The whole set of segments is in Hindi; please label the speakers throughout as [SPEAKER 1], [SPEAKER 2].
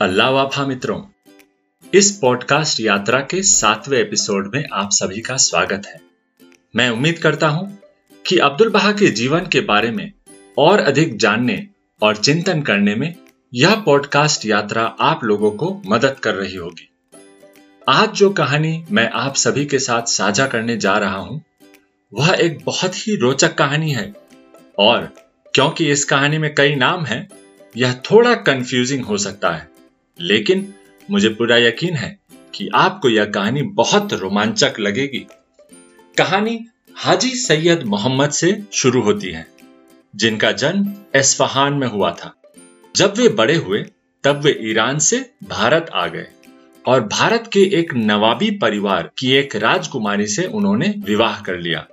[SPEAKER 1] अल्लाह वाफा मित्रों, इस पॉडकास्ट यात्रा के सातवें एपिसोड में आप सभी का स्वागत है। मैं उम्मीद करता हूँ कि अब्दुल बहा के जीवन के बारे में और अधिक जानने और चिंतन करने में यह पॉडकास्ट यात्रा आप लोगों को मदद कर रही होगी। आज जो कहानी मैं आप सभी के साथ साझा करने जा रहा हूँ, वह एक बहुत ही रोचक कहानी है और क्योंकि इस कहानी में कई नाम हैं, यह थोड़ा कंफ्यूजिंग हो सकता है। लेकिन मुझे पूरा यकीन है कि आपको यह कहानी बहुत रोमांचक लगेगी। कहानी हाजी सैयद मोहम्मद से शुरू होती है, जिनका जन्म एस्फहान में हुआ था। जब वे बड़े हुए, तब वे ईरान से भारत आ गए और भारत के एक नवाबी परिवार की एक राजकुमारी से उन्होंने विवाह कर लिया।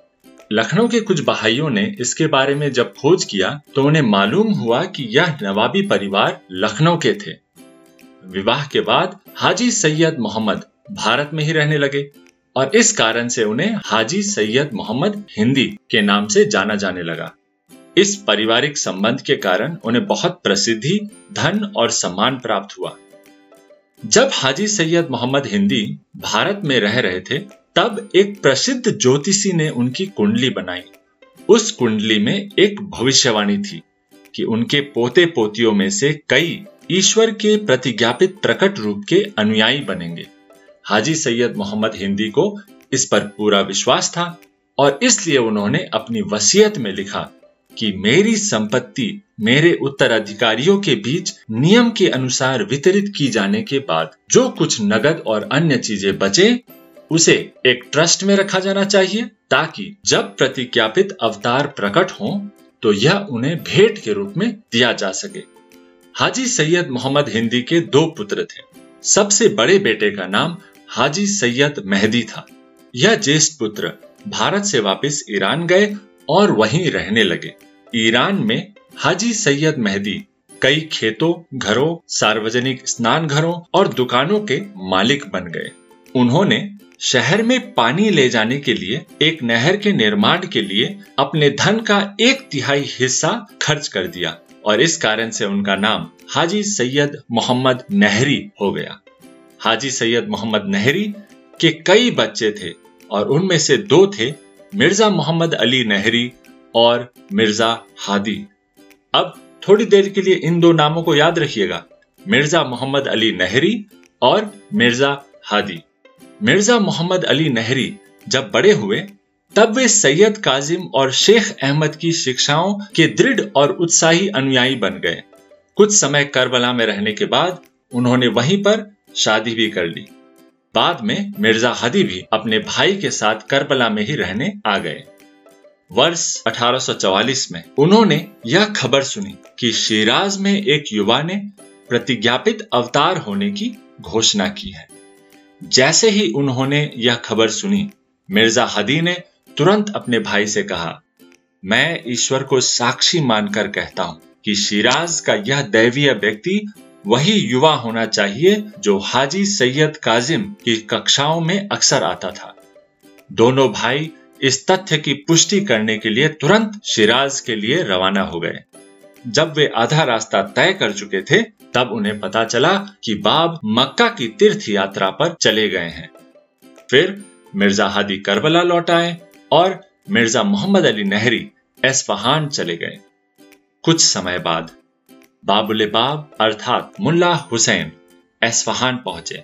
[SPEAKER 1] लखनऊ के कुछ बहाइयों ने इसके बारे में जब खोज किया तो उन्हें मालूम हुआ कि यह नवाबी परिवार लखनऊ के थे। विवाह के बाद हाजी सैयद मोहम्मद भारत में ही रहने लगे और इस कारण से उन्हें हाजी सैयद मोहम्मद हिंदी के नाम से जाना जाने लगा। इस पारिवारिक संबंध के कारण उन्हें बहुत प्रसिद्धि, धन और सम्मान प्राप्त हुआ। जब हाजी सैयद मोहम्मद हिंदी भारत में रह रहे थे, तब एक प्रसिद्ध ज्योतिषी ने उनकी कुंडली बनाई। उस कुंडली में एक भविष्यवाणी थी कि उनके पोते पोतियों में से कई ईश्वर के प्रतिज्ञापित प्रकट रूप के अनुयायी बनेंगे। हाजी सैयद मोहम्मद हिंदी को इस पर पूरा विश्वास था और इसलिए उन्होंने अपनी वसीयत में लिखा कि मेरी संपत्ति मेरे उत्तराधिकारियों के बीच नियम के अनुसार वितरित की जाने के बाद जो कुछ नगद और अन्य चीज़ें बचे, उसे एक ट्रस्ट में रखा जाना चाहिए ताकि जब प्रतिज्ञापित अवतार प्रकट हो तो यह उन्हें भेंट के रूप में दिया जा सके। हाजी सैयद मोहम्मद हिंदी के दो पुत्र थे। सबसे बड़े बेटे का नाम हाजी सैयद मेहदी था। यह ज्येष्ठ पुत्र भारत से वापस ईरान गए और वहीं रहने लगे। ईरान में हाजी सैयद मेहदी कई खेतों, घरों, सार्वजनिक स्नान घरों और दुकानों के मालिक बन गए। उन्होंने शहर में पानी ले जाने के लिए, एक नहर के निर्माण के लिए अपने धन का एक तिहाई हिस्सा खर्च कर दिया। और इस कारण से उनका नाम हाजी सैयद मोहम्मद नहरी हो गया। हाजी सैयद मोहम्मद नहरी के कई बच्चे थे और उनमें से दो थे मिर्ज़ा मोहम्मद अली नहरी और मिर्ज़ा हादी। अब थोड़ी देर के लिए इन दो नामों को याद रखिएगा, मिर्ज़ा मोहम्मद अली नहरी और मिर्ज़ा हादी। मिर्ज़ा मोहम्मद अली नहरी जब बड़े हुए तब वे सैयद काजिम और शेख अहमद की शिक्षाओं के दृढ़ और उत्साही अनुयायी बन गए। कुछ समय करबला में रहने के बाद उन्होंने वहीं पर शादी भी कर ली। बाद में मिर्ज़ा हदी भी अपने भाई के साथ करबला में ही रहने आ गए। वर्ष 1844 में उन्होंने यह खबर सुनी कि शिराज में एक युवा ने प्रतिज्ञापित अवतार होने की घोषणा की है। जैसे ही उन्होंने यह खबर सुनी, मिर्ज़ा हदी ने तुरंत अपने भाई से कहा, मैं ईश्वर को साक्षी मानकर कहता हूँ कि शिराज का यह दैवीय व्यक्ति वही युवा होना चाहिए जो हाजी सैयद काजिम की कक्षाओं में अक्सर आता था। दोनों भाई इस तथ्य की पुष्टि करने के लिए तुरंत शिराज के लिए रवाना हो गए। जब वे आधा रास्ता तय कर चुके थे, तब उन्हें पता चला कि बाब मक्का की तीर्थ यात्रा पर चले गए हैं। फिर मिर्ज़ा हादी करबला लौट आए। और मिर्ज़ा मोहम्मद अली नहरी एसफहान चले गए। कुछ समय बाद बाबुल बाब अर्थात मुल्ला हुसैन एसफहान पहुँचे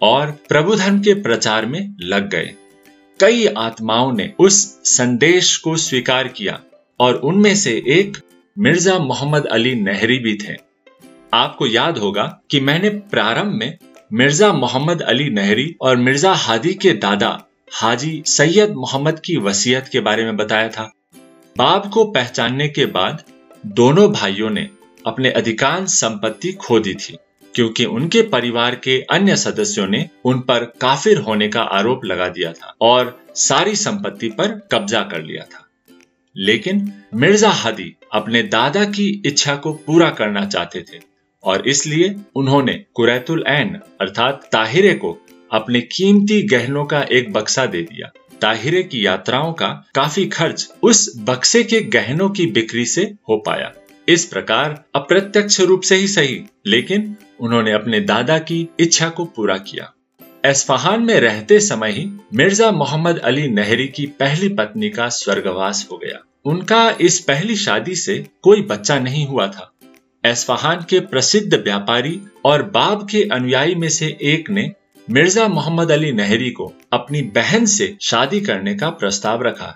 [SPEAKER 1] और प्रभु धर्म के प्रचार में लग गए। कई आत्माओं ने उस संदेश को स्वीकार किया और उनमें से एक मिर्ज़ा मोहम्मद अली नहरी भी थे। आपको याद होगा कि मैंने प्रारंभ में मिर्ज़ा मोहम्मद अली नहरी और मिर्ज़ा हादी के दादा हाजी सैयद मोहम्मद की वसीयत के बारे में बताया था। बाब को पहचानने के बाद दोनों भाइयों ने अपने अधिकांश संपत्ति खो दी थी, क्योंकि उनके परिवार के अन्य सदस्यों ने उन पर काफिर होने का आरोप लगा दिया था और सारी संपत्ति पर कब्जा कर लिया था। लेकिन मिर्ज़ा हादी अपने दादा की इच्छा को पूरा करना चाहते थे और इसलिए उन्होंने कुरैतुल ऐन अर्थात ताहिरे को अपने कीमती गहनों का एक बक्सा दे दिया। ताहिरे की यात्राओं का काफ़ी खर्च उस बक्से के गहनों की बिक्री से हो पाया। इस प्रकार अप्रत्यक्ष रूप से ही सही, लेकिन उन्होंने अपने दादा की इच्छा को पूरा किया। एस्फहान में रहते समय ही मिर्ज़ा मोहम्मद अली नहरी की पहली पत्नी का स्वर्गवास हो गया। उनका इस पहली शादी से कोई बच्चा नहीं हुआ था। एस्फहान के प्रसिद्ध व्यापारी और बाब के अनुयायी में से एक ने मिर्ज़ा मोहम्मद अली नहरी को अपनी बहन से शादी करने का प्रस्ताव रखा।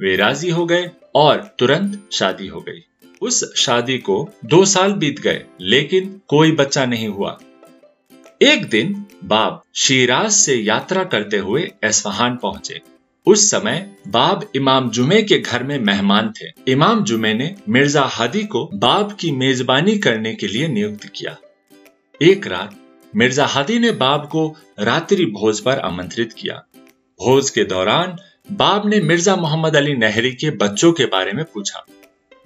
[SPEAKER 1] वे राज़ी हो गए और तुरंत शादी हो गई। उस शादी को दो साल बीत गए, लेकिन कोई बच्चा नहीं हुआ। एक दिन बाब शिराज से यात्रा करते हुए एस्फहान पहुँचे। उस समय बाब इमाम जुमे के घर में मेहमान थे। इमाम जुमे ने मिर्ज़ा हादी को बाब की मेजबानी करने के लिए नियुक्त किया। एक रात मिर्ज़ा हादी ने बाब को रात्रि भोज पर आमंत्रित किया। भोज के दौरान बाब ने मिर्ज़ा मोहम्मद अली नहरी के बच्चों के बारे में पूछा।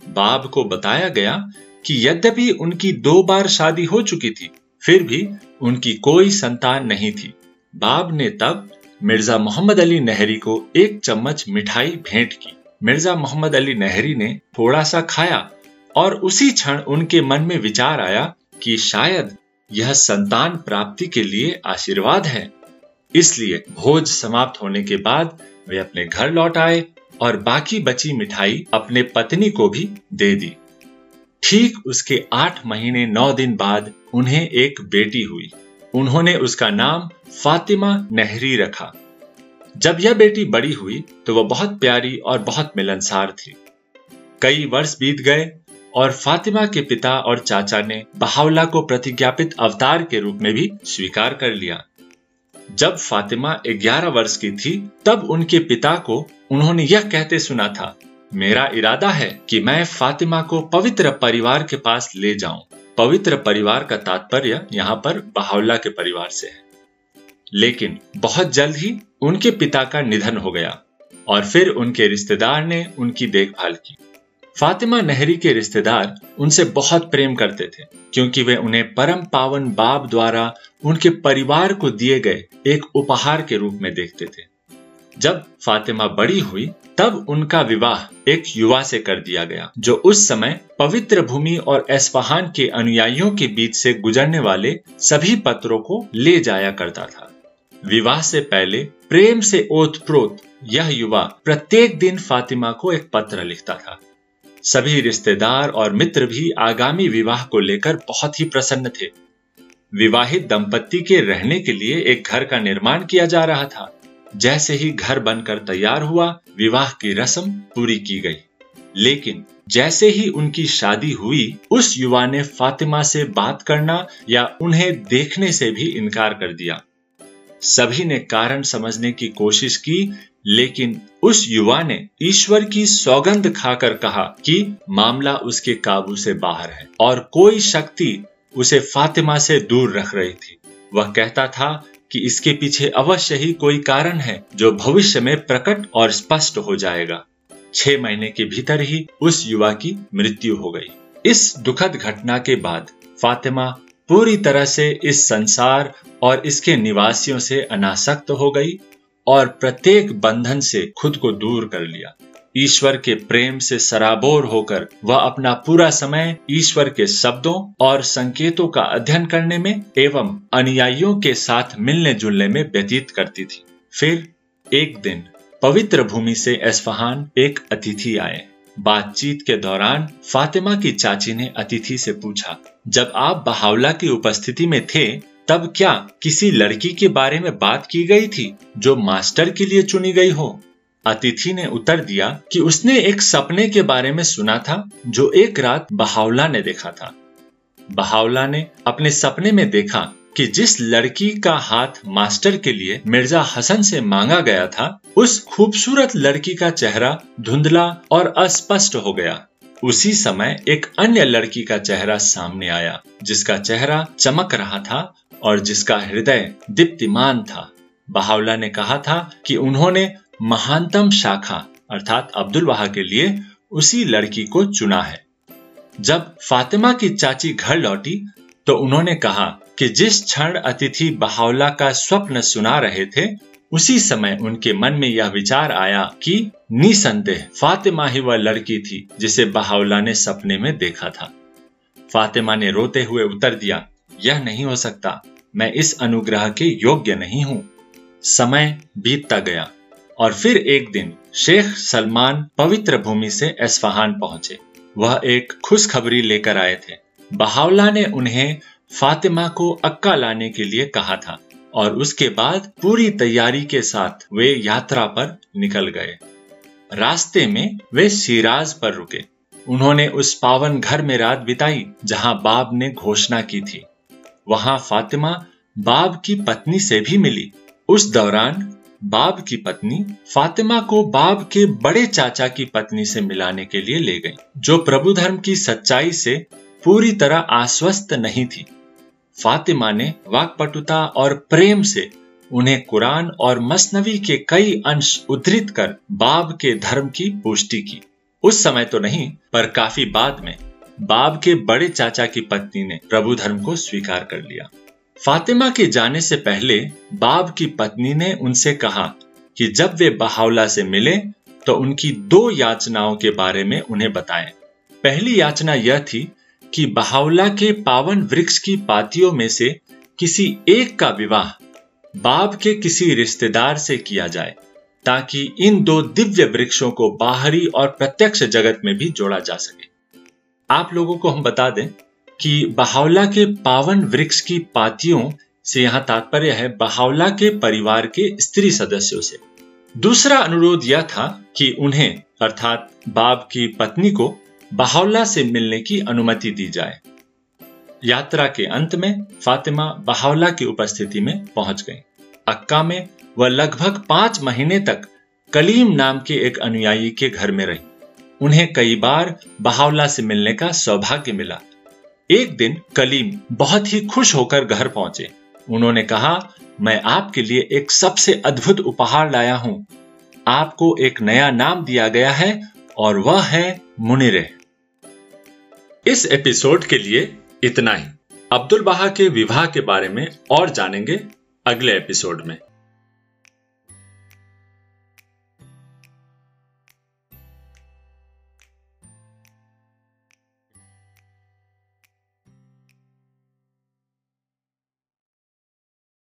[SPEAKER 1] बाब को बताया गया कि यद्यपि उनकी दो बार शादी हो चुकी थी, फिर भी उनकी कोई संतान नहीं थी। बाब ने तब मिर्ज़ा मोहम्मद अली नहरी को एक चम्मच मिठाई भेंट की। मिर्ज़ा मोहम्मद अली नहरी ने थोड़ा सा खाया और उसी क्षण उनके मन में विचार आया कि शायद यह संतान प्राप्ति के लिए आशीर्वाद है। इसलिए भोज समाप्त होने के बाद वे अपने घर लौट आए और बाकी बची मिठाई अपने पत्नी को भी दे दी। ठीक उसके आठ महीने नौ दिन बाद उन्हें एक बेटी हुई। उन्होंने उसका नाम फातिमा नहरी रखा। जब यह बेटी बड़ी हुई तो वह बहुत प्यारी और बहुत मिलनसार थी। कई वर्ष बीत गए और फातिमा के पिता और चाचा ने बहावला को प्रतिज्ञापित अवतार के रूप में भी स्वीकार कर लिया। जब फातिमा 11 वर्ष की थी, तब उनके पिता को उन्होंने यह कहते सुना था, मेरा इरादा है कि मैं फातिमा को पवित्र परिवार के पास ले जाऊँ। पवित्र परिवार का तात्पर्य यहाँ पर बहावला के परिवार से है। लेकिन बहुत जल्द ही उनके पिता का निधन हो गया और फिर उनके रिश्तेदार ने उनकी देखभाल की। फातिमा नहरी के रिश्तेदार उनसे बहुत प्रेम करते थे, क्योंकि वे उन्हें परम पावन बाब द्वारा उनके परिवार को दिए गए एक उपहार के रूप में देखते थे। जब फातिमा बड़ी हुई, तब उनका विवाह एक युवा से कर दिया गया, जो उस समय पवित्र भूमि और एस्फहान के अनुयायियों के बीच से गुजरने वाले सभी पत्रों को ले जाया करता था। विवाह से पहले प्रेम से ओत प्रोत यह युवा प्रत्येक दिन फातिमा को एक पत्र लिखता था। सभी रिश्तेदार और मित्र भी आगामी विवाह को लेकर बहुत ही प्रसन्न थे। विवाहित दंपत्ति के रहने के लिए एक घर का निर्माण किया जा रहा था। जैसे ही घर बनकर तैयार हुआ, विवाह की रस्म पूरी की गई। लेकिन जैसे ही उनकी शादी हुई, उस युवा ने फातिमा से बात करना या उन्हें देखने से भी इनकार कर दिया। सभी ने कारण समझने की कोशिश की लेकिन उस युवा ने ईश्वर की सौगंध खाकर कहा कि मामला उसके काबू से बाहर है और कोई शक्ति उसे फातिमा से दूर रख रही थी। वह कहता था कि इसके पीछे अवश्य ही कोई कारण है जो भविष्य में प्रकट और स्पष्ट हो जाएगा। छह महीने के भीतर ही उस युवा की मृत्यु हो गई। इस दुखद घटना के बाद फातिमा पूरी तरह से इस संसार और इसके निवासियों से अनासक्त हो गई और प्रत्येक बंधन से खुद को दूर कर लिया। ईश्वर के प्रेम से सराबोर होकर वह अपना पूरा समय ईश्वर के शब्दों और संकेतों का अध्ययन करने में एवं अनुयायियों के साथ मिलने जुलने में व्यतीत करती थी। फिर एक दिन पवित्र भूमि से एस्फहान एक अतिथि आए। बातचीत के दौरान फातिमा की चाची ने अतिथि से पूछा, जब आप बहावला की उपस्थिति में थे तब क्या किसी लड़की के बारे में बात की गई थी जो मास्टर के लिए चुनी गई हो? अतिथि ने उत्तर दिया कि उसने एक सपने के बारे में सुना था, जो एक रात बहावला ने देखा था। बहावला ने अपने सपने में देखा कि जिस लड़की का हाथ मास्टर के लिए मिर्ज़ा हसन से मांगा गया था, उस खूबसूरत लड़की का चेहरा धुंधला और अस्पष्ट हो गया। उसी समय एक अन्य लड़की का चेहरा सामने आया, जिसका चेहरा चमक रहा था और जिसका हृदय दीप्तिमान था। बहावला ने कहा था कि उन्होंने महानतम शाखा, अर्थात अब्दुल वहा के लिए उसी लड़की को चुना है। जब फातिमा की चाची घर लौटी तो उन्होंने कहा कि जिस क्षण अतिथि बहावला का स्वप्न सुना रहे थे उसी समय उनके मन में यह विचार आया कि निसंदेह फातिमा ही वह लड़की थी जिसे बहावला ने सपने में देखा था। फातिमा ने रोते हुए उत्तर दिया, यह नहीं हो सकता। मैं इस अनुग्रह के योग्य नहीं हूँ। समय बीतता गया और फिर एक दिन शेख सलमान पवित्र भूमि से एस्फहान पहुँचे। वह एक खुशखबरी लेकर आए थे। बहावला ने उन्हें फातिमा को अक्का लाने के लिए कहा था। और उसके बाद पूरी तैयारी के साथ वे यात्रा पर निकल गए। रास्ते में वे सिराज पर रुके। उन्होंने उस पावन घर में रात बिताई जहाँ बाब ने घोषणा की थी। वहाँ फातिमा बाब की पत्नी से भी मिली। उस दौरान बाब की पत्नी फातिमा को बाब के बड़े चाचा की पत्नी से मिलाने के लिए ले गई, जो प्रभु धर्म की सच्चाई से पूरी तरह आश्वस्त नहीं थी। फातिमा ने वाकपटुता और प्रेम से उन्हें कुरान और मसनवी के कई अंश उद्धृत कर बाब के धर्म की पुष्टि की उस समय तो नहीं, पर काफ़ी बाद में बाब के बड़े चाचा की पत्नी ने प्रभु धर्म को स्वीकार कर लिया फातिमा के जाने से पहले बाब की पत्नी ने उनसे कहा कि जब वे बहावला से मिले तो उनकी दो याचनाओं के बारे में उन्हें बताएँ। पहली याचना यह थी कि बहावला के पावन वृक्ष की पातियों में से किसी एक का विवाह बाब के किसी रिश्तेदार से किया जाए, ताकि इन दो दिव्य वृक्षों को बाहरी और प्रत्यक्ष जगत में भी जोड़ा जा सके। आप लोगों को हम बता दें कि बहावला के पावन वृक्ष की पातियों से यहाँ तात्पर्य है बहावला के परिवार के स्त्री सदस्यों से। दूसरा अनुरोध यह था कि उन्हें, अर्थात बाप की पत्नी को बहावला से मिलने की अनुमति दी जाए। यात्रा के अंत में फातिमा बहावला की उपस्थिति में पहुँच गई। अक्का में वह लगभग पाँच महीने तक कलीम नाम के एक अनुयायी के घर में रही। उन्हें कई बार बहावला से मिलने का सौभाग्य मिला। एक दिन कलीम बहुत ही खुश होकर घर पहुँचे। उन्होंने कहा, मैं आपके लिए एक सबसे अद्भुत उपहार लाया हूँ। आपको एक नया नाम दिया गया है और वह है मुनिरे। इस एपिसोड के लिए इतना ही। अब्दुल बहा के विवाह के बारे में और जानेंगे अगले एपिसोड में।